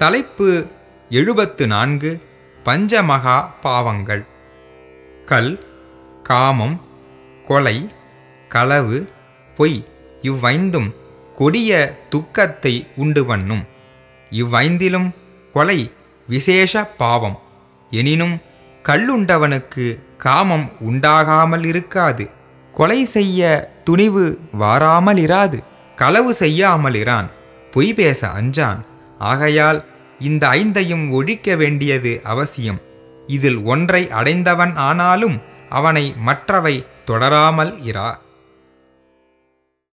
தலைப்பு எழுபத்து நான்கு பஞ்சமகா பாவங்கள். கல் காமம் கொலை களவு பொய் இவ்வைந்தும் கொடிய துக்கத்தை உண்டு பண்ணும். இவ்வைந்திலும் கொலை விசேஷ பாவம். எனினும் கள்ளுண்டவனுக்கு காமம் உண்டாகாமல் இருக்காது. கொலை செய்ய துணிவு வாராமலிராது களவு செய்யாமலிரான் பொய் பேச அஞ்சான். ஆகையால் இந்த ஐந்தையும் ஒழிக்க வேண்டியது அவசியம். இதில் ஒன்றை அடைந்தவன் ஆனாலும் அவனை மற்றவை தொடராமல் இரா